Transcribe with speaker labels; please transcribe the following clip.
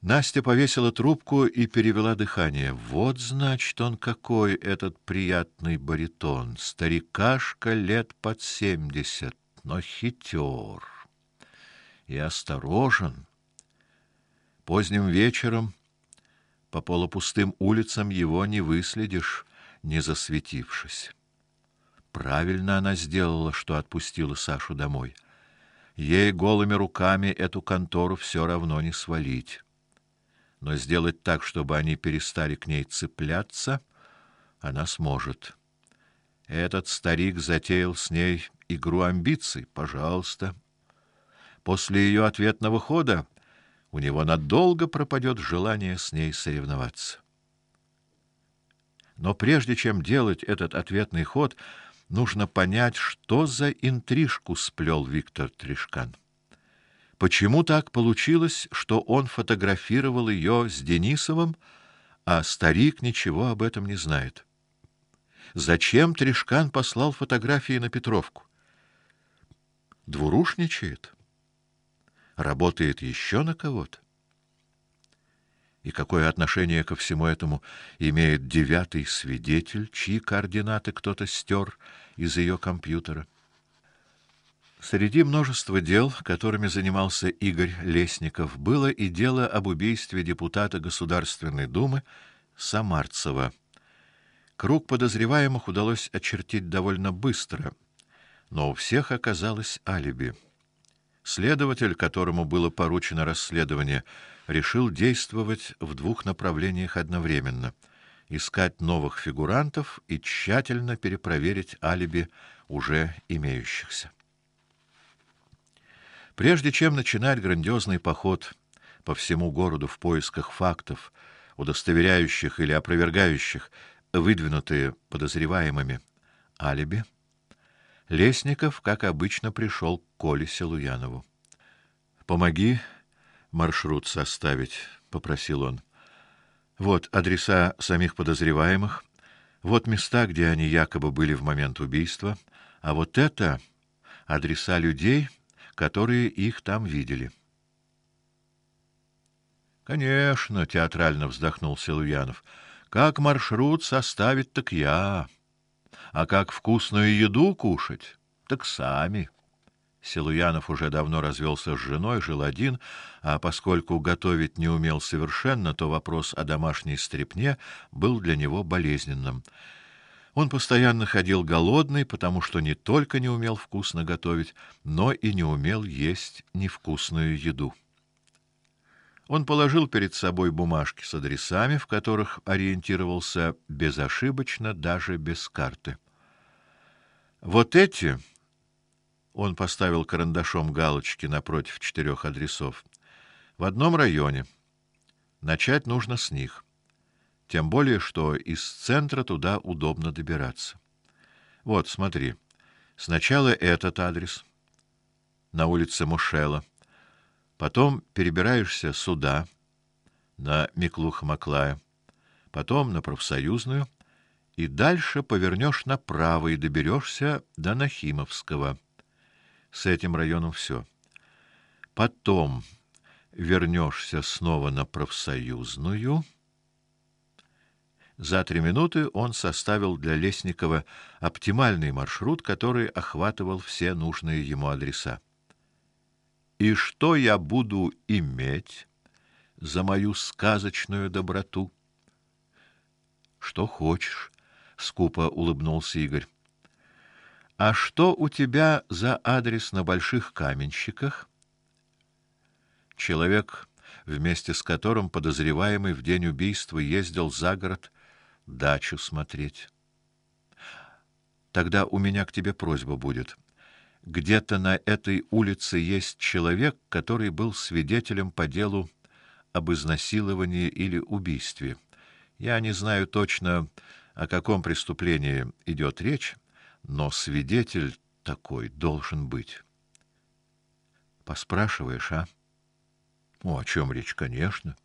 Speaker 1: Настя повесила трубку и перевела дыхание. Вот значит он какой этот приятный баритон, старикашка лет под семьдесят, но хитер и осторожен. Поздним вечером по полупустым улицам его не выследишь, не засветившись. Правильно она сделала, что отпустила Сашу домой. Ей голыми руками эту контору все равно не свалить но сделать так, чтобы они перестали к ней цепляться, она сможет. Этот старик затеял с ней игру амбиций, пожалуйста. После ее ответного хода у него надолго пропадет желание с ней соревноваться. Но прежде чем делать этот ответный ход, нужно понять, что за интрижку сплел Виктор Тришкан. Почему так получилось, что он фотографировал ее с Денисовым, а старик ничего об этом не знает? Зачем Тришкан послал фотографии на Петровку? Двурушничает? Работает еще на кого-то? И какое отношение ко всему этому имеет девятый свидетель, чьи координаты кто-то стер из ее компьютера? Среди множества дел, которыми занимался Игорь Лесников, было и дело об убийстве депутата Государственной Думы Самарцева. Круг подозреваемых удалось очертить довольно быстро, но у всех оказалось алиби. Следователь, которому было поручено расследование, решил действовать в двух направлениях одновременно: искать новых фигурантов и тщательно перепроверить алиби уже имеющихся. Прежде чем начинать грандиозный поход по всему городу в поисках фактов, удостоверяющих или опровергающих выдвинутые подозреваемыми алиби, Лесников, как обычно, пришел к Коле Селуянову. Помоги маршрут составить, попросил он. Вот адреса самих подозреваемых, вот места, где они якобы были в момент убийства, а вот это адреса людей, которые их там видели. Конечно, театрально вздохнул Силуянов. Как маршрут составить так я, а как вкусную еду кушать так сами. Силуянов уже давно развелся с женой, жил один, а поскольку готовить не умел совершенно, то вопрос о домашней стрепне был для него болезненным. Он постоянно ходил голодный, потому что не только не умел вкусно готовить, но и не умел есть невкусную еду. Он положил перед собой бумажки с адресами, в которых ориентировался безошибочно, даже без карты. Вот эти он поставил карандашом галочки напротив четырех адресов. В одном районе. Начать нужно с них. Тем более, что из центра туда удобно добираться. Вот, смотри. Сначала этот адрес на улице Мушела. Потом перебираешься сюда, на Миклуха-Маклая. Потом на профсоюзную и дальше повернешь направо и доберешься до Нахимовского. С этим районом все. Потом вернешься снова на профсоюзную за три минуты он составил для Лесникова оптимальный маршрут, который охватывал все нужные ему адреса. И что я буду иметь за мою сказочную доброту? Что хочешь, скупо улыбнулся Игорь. А что у тебя за адрес на больших каменщиках? Человек, вместе с которым подозреваемый в день убийства ездил за город дачу смотреть. Тогда у меня к тебе просьба будет. Где-то на этой улице есть человек, который был свидетелем по делу об изнасиловании или убийстве. Я не знаю точно, о каком преступлении идет речь, но свидетель такой должен быть. Поспрашиваешь, а? О, о чем речь, конечно.